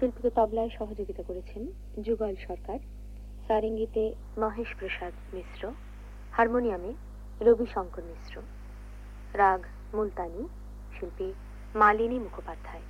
শিল্পীকে তবলায় সহযোগিতা করেছেন যুগল সরকার। সারেঙ্গিতে মহেশ প্রসাদ মিশ্র, হারমোনিয়ামে রবি শঙ্কর মিশ্র, রাগ মুলতানি শিল্পী মালিনী মুখোপাধ্যায়।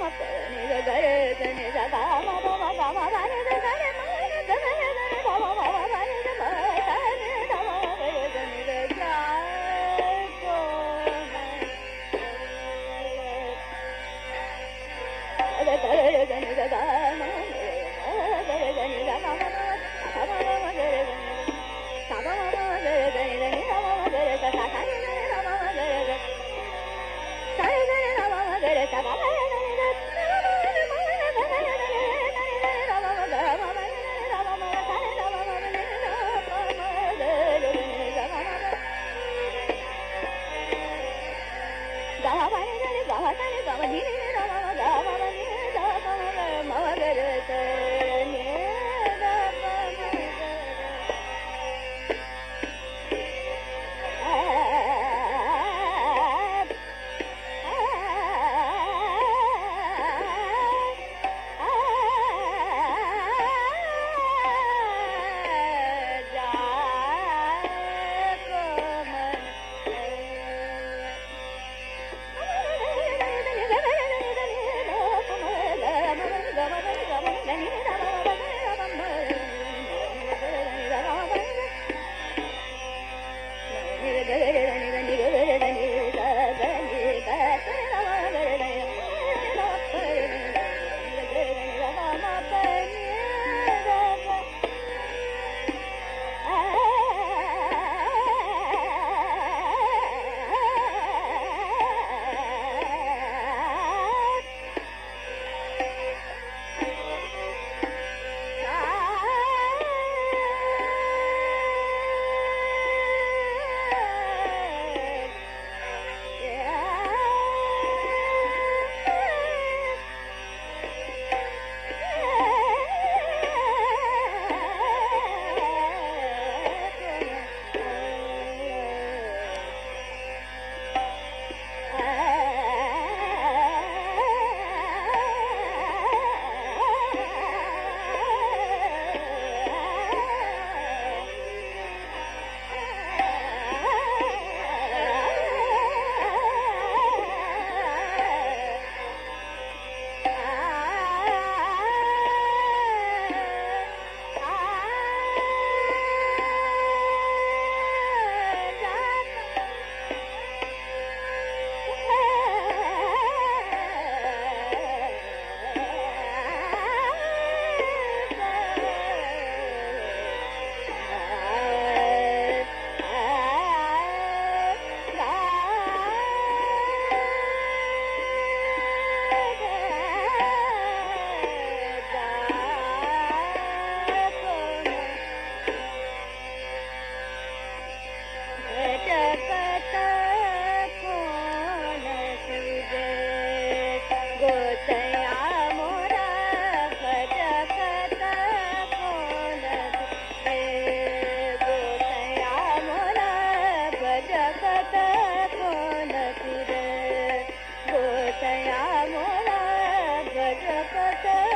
ಮ ಪ ನಿ ಗ ಗ ರೆ ಗ ನಿ ಸ ಗ ಮ ಪ ಮ ಗ ಮ ಪ ನಿ ಗ ಗ ರೆ ಮ ಗ ಗ ರೆ ಗ ಮ ಪ ಮ ಪ Rất.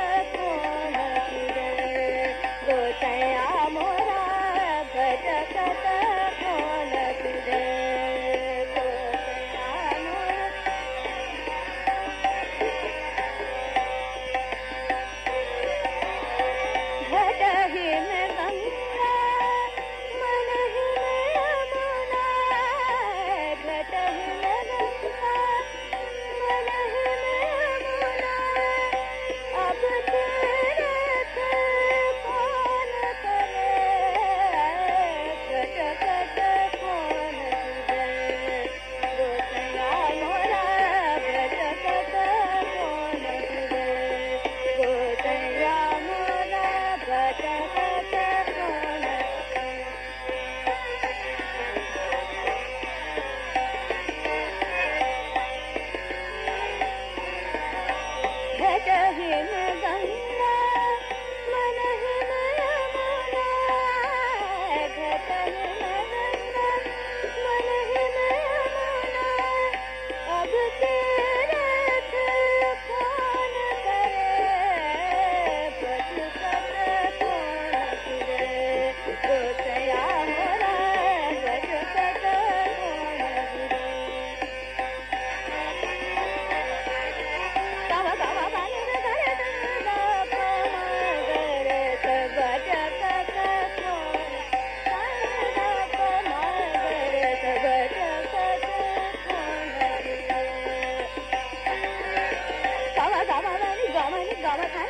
ಸರ್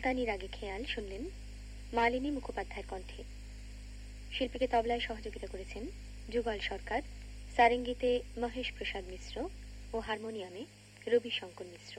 সুলতানি রাগে খেয়াল, শুনলেন? মালিনী মুখোপাধ্যায়ের কণ্ঠে। শিল্পীকে তবলায় সহযোগিতা করেছেন যুগল সরকার, সারেঙ্গিতে মহেশ প্রসাদ মিশ্র ও হারমোনিয়ামে রবি শঙ্কর মিশ্র।